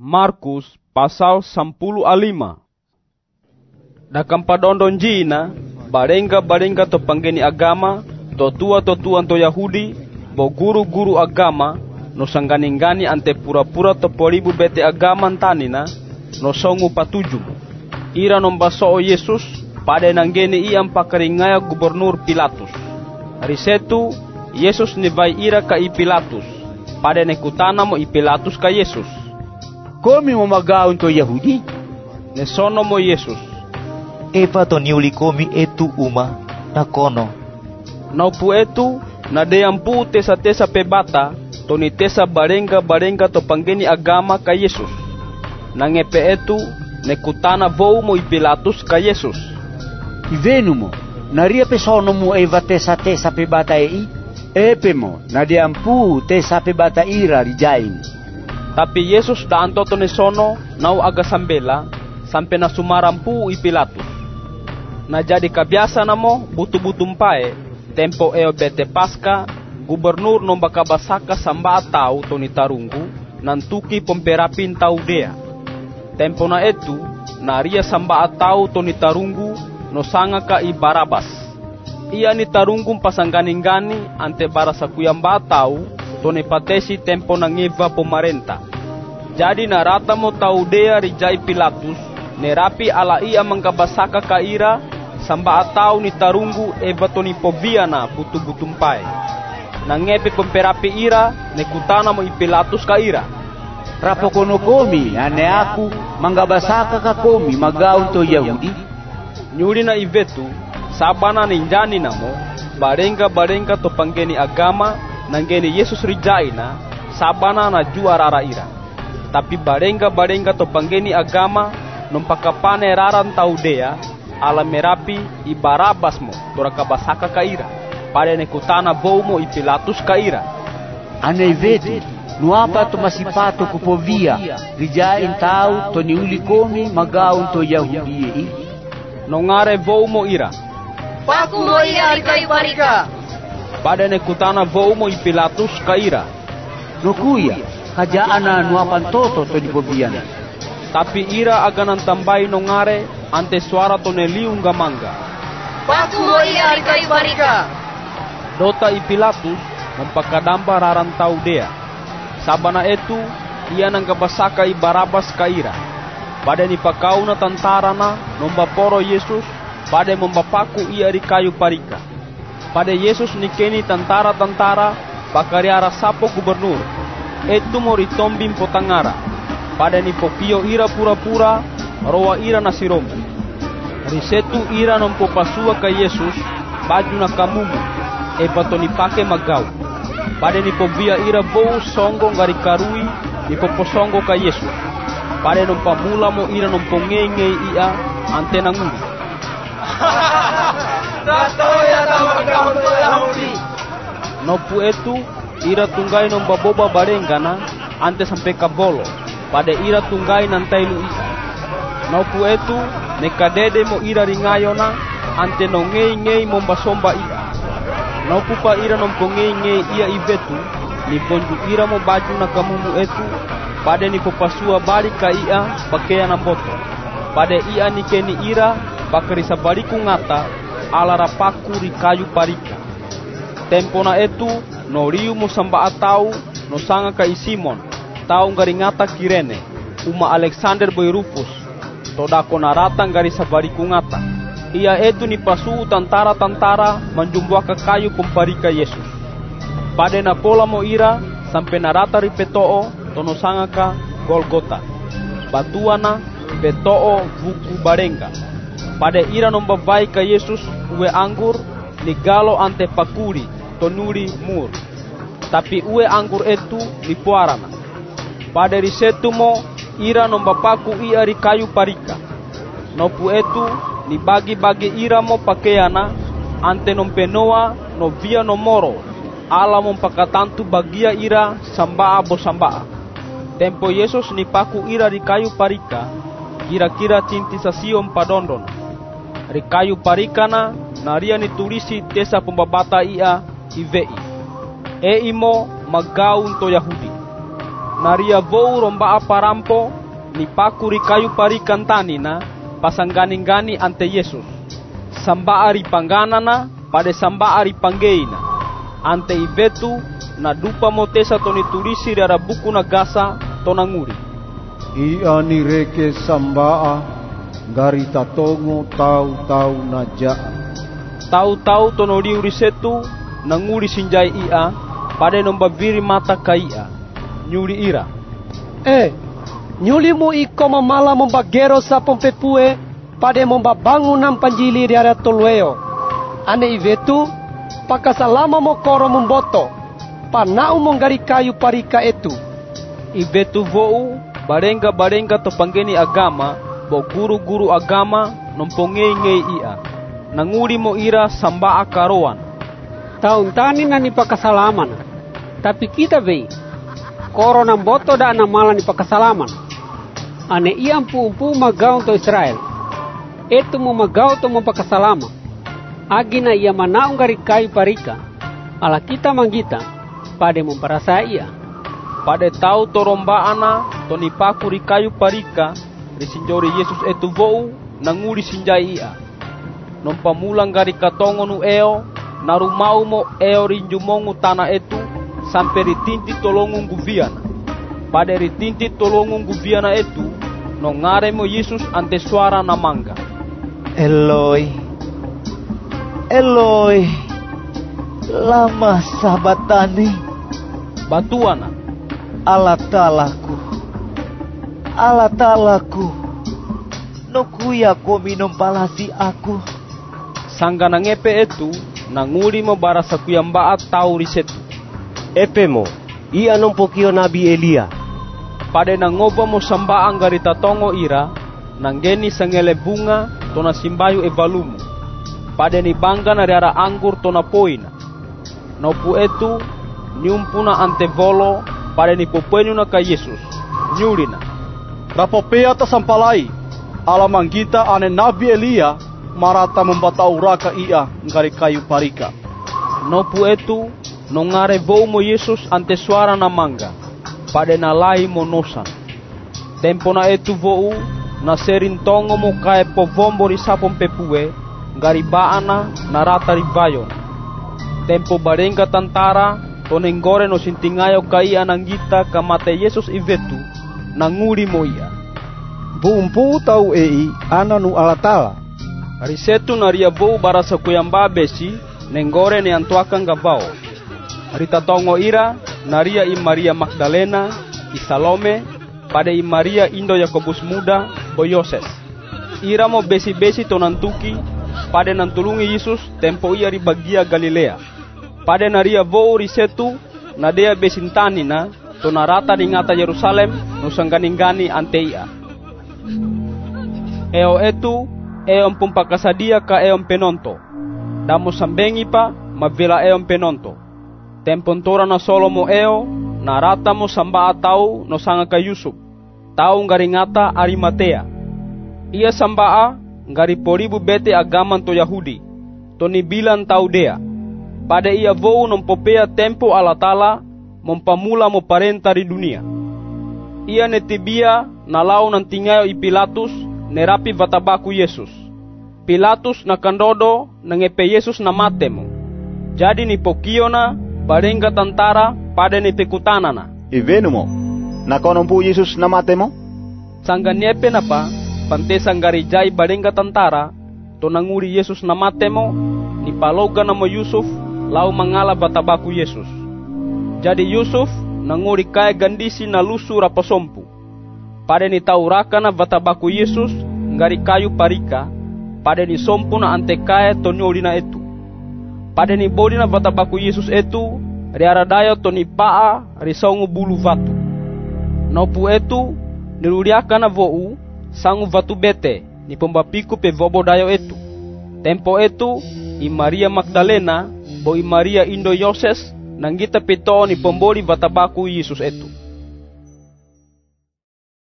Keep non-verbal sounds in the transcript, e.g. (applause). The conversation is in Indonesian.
Markus pasal 10 alima. Dakam padondon jina, barenga-barenga to panggeni agama, to tua-to to Yahudi, bo guru-guru agama, no sangganingani ante pura-pura to polibu bete agama tanina, no songu patuju. Ira nombaso o Yesus, pada nanggeni iam pakaringaya gubernur Pilatus. Risetu, Yesus ni vai ira ka i Pilatus, pada nekutana mo i Pilatus ka Yesus. Komi mo magaon to Yahudi? Ne sono mo Yesus. Eva to niuli komi etu uma na kono. Naupu etu na deampu tesa-tesa pebata to ni tesa barenga-barenga to panggeni agama ka Yesus. Nangepe etu nekutana vou mo i Pilatus ka Yesus. Ivenu mo, naria pesono mo eva tesa tesa pe bata ei? Epe mo, na diampu tesa pe bata ira rijain. Tapi Yesus da antoto ne sono nau aga sambela sampai na sumarampu i Pilatus. Na jadi kabiasa namo butu-butu mpae tempo eo bete pasca gubernur nomba kabasaka samba atau toni tarunggu nantuki pomperapin tau dea. Tempo na etu na ria samba atau toni tarunggu no sanga ka i Barabas. Ia ni tarunggu pasanggani-gani ante barasa kuyamba atau toni patesi tempo na ngiva pemerintah. Jadi narata mo taudea rijai Pilatus, nerapi ala ia mengkabasaka kaira, samba atau ni tarunggu eva toni poviana butu-butu mpai. Nangepe pemperapi ira, nekutana mo i Pilatus kaira. Rapo kono komi, ane aku, manggabasaka ka komi magaon to Yahudi? Nyuri na ivetu, sabana ninjani namo, barenga-barenga to panggeni agama, nanggeni Yesus rijai na, sabana na juarara ira. Tapi barenga-barenga to panggeni agama, nompakapane raran taudea, ala merapi i Barabas mo, tora kabasaka kaira. Pada nekutana bou mo i Pilatus kaira. Ane vetu, nuapa to masipato kupovia, rijain tau to niuli komi magaon to Yahudi ei? Nongare vou mo ira. Paku mo iya di Pada nekutana mo i Pilatus kaira. No kuya, kajaana nuapan toto to dipovian. Tapi ira aganan tambai nongare ante suara to neliung gamanga. Paku mo iya di kayu parika. Dota i Pilatus mempakadamba raran tau dea. Sabana itu ia nang kabasaka i Barabas kaira. Pada ni pakauna tantara na nomba poro Yesus pada membapaku ia di kayu parika. Pada Yesus nikeni tantara-tantara pakariara sapo gubernur. Itu mo ritombim potangara. Pada ni popio ira pura-pura roa ira nasiromu. Risetu ira nompo pasua ka Yesus baju na kamumu e pake magau. Pada ni povia ira bou songo ngari karui ni poposongo ka Yesus. Pada nompa mula mo ira nompo ngenge ia antena nguri. (laughs) Nopu etu ira tunggai nomba boba barengana ante sampai kabolo. Pada ira tunggai nantailu isa. Nopu etu nekadede mo ira ringayona ante no ngei ngei momba somba ia. Nopu pa ira nompo ngei ngei ia ivetu ni bonju ira mo baju na kamumu etu pada ni popasua bari ka ia pakea na boto. Pada ia ni keni ira bakari sabariku ngata ala rapaku ri kayu parika. Tempo na etu no riu mo samba atau no sanga ka Simon tau ngaringata kirene uma Alexander boy Rufus todako narata ngari sabariku ngata. Ia etu ni pasu tantara-tantara menjumbuh ke kayu pemparika Yesus. Pada na pola mo ira sampai narata ri petoo tono sanga ka Golgota. Batuana petoo buku barenga. Pada ira nomba vai ka Yesus ue anggur ni galo ante pakuri tonuri mur. Tapi ue anggur itu ni puarana. Pada risetu mo ira nomba paku ia ri kayu parika. Nopu itu ni bagi-bagi ira mo pakeana ante nompenoa no via no moro. Ala mo pakatantu bagia ira sambaa bo sambaa. Tempo Yesus ni paku ira ri kayu parika. Kira-kira cinti sasiom padondon. Ri kayu parikana naria ni tulisi tesa pembabata ia ivei. E imo magaun to Yahudi. naria vou romba apa rampo ni pakuri kayu parikan tanina pasang-gani ante Yesus. Samba ari pangganana pada samba ari panggeina. Ante ivetu na dupa motesa toni tulisi dara buku na gasa tonanguri. Ia ni reke sambaa gari tatongo tau-tau na jaa. Tau-tau tono liuri setu nanguri sinjai ia pada nomba viri mata ka ia. Nyuri ira. Eh, nyuli mo iko mamala mombagero sa pompepue pada mombabangun nam panjili di area tolueo. Ane ivetu, pakasalama mo koro momboto, panau monggari kayu parika etu. Ivetu vou barenga-barenga to panggeni agama bo guru-guru agama nompongei-ngei ia. Nanguri mo ira samba akaroan. Taun tani na ni pakasalaman. Tapi kita vei. Koro nam boto da na mala ni pakasalaman. Ane iam pu-pu magaw to Israel. Etu mo magaw to mo pakasalama. Agi na ia manaong gari kayu parika. Ala kita manggita. Pade mo parasa ia. Pada tau toromba ana to ni pakuri kayu parika risinjori Yesus etu vou nanguri sinjai ia. Nompamulang gari katongo nu eo narumau mo eo rinjumongu tanah etu sampai ritinti tolongung guviana. Pada ritinti tolongung guviana etu no ngare mo Yesus ante suara namanga. Eloi, Eloi, lama sabatani, Batuana ala talaku, ala talaku, nokuya komi nompalasi aku. sangga nangepe etu nanguri mo bara sakuyambaat tau risetu. Epemo, ia nompokio Nabi Elia. Pada nangoba mo sambaang gari tatongo ira nanggeni sangele bunga tona simbayu evalumu. Pada ni bangga na riara anggur tona poina. Nopu etu nyumpuna ante volo pada ni popenu na ka Yesus. Nyurina. Rapopea ta sampalai, alamangita ane Nabi Elia marata membatau raka ia ngari kayu parika. Nopu etu nongare vou mo Yesus ante suara na manga. Pada na lai mo nosan. Tempo na etu vou na serintongo mo kae povombo ri sapon pepue ngari baana na rata ri bayon. Tempo barenga tantara tonenggore no sintingayo kai ananggita kamate Yesus ivetu nanguri mo ia. Bumpu tau ei ana nu alatala. Risetu na ria vou barasa kuyamba besi nenggore ne antuakan gabao. Rita tongo ira naria i Maria Magdalena, i Salome, pada i Maria Indo Yakobus muda, bo Yoses. Ira mo besi-besi tonantuki, pada nantulungi Yesus tempo ia ri bagia Galilea. Pada naria vou risetu na dea besintani na tonarata di ngata Yerusalem nusanggani-gani ante. Eo etu eom pumpakasadia ka eom penonto. Damo sambengi pa mavela eom penonto. Tempon tora na Solomo eo na rata mo samba atau no sanga ka Yusuf. Tau ngaringata Arimatea. Ia sambaa ngari poribu bete agaman to Yahudi. Toni bilan tau dea. Pada ia vou nompopea tempo alatala mompamula mo parenta di dunia. Ia netibia na lau nantingayo i Pilatus nerapi vatabaku Yesus. Pilatus na kandodo nangepe Yesus na matemo. Jadi ni pokiona barenga tantara pada ni pekutanana. Ivenumo, nakonompu Yesus na matemo? Sangga niepe na pa, pante sanggari jai barenga tantara, to nanguri Yesus na matemo, ni paloga na mo Yusuf, lau mangala batabaku Yesus. Jadi Yusuf nanguri kaya gandisi na lusu raposompu. Pada ni tauraka na batabaku Yesus, ngari kayu parika, pada ni sompu na ante kaya tonyoli na etu. Pada ni bodi na batabaku Yesus etu, riara dayo to ni paa risongu bulu vatu. Nopu etu, niluriaka na vou, sangu vatu bete, ni pombapiku pe vobo dayo etu. Tempo etu, i Maria Magdalena, bo i Maria Indo Yoses, nanggita pito ni pomboli batabaku Yesus etu.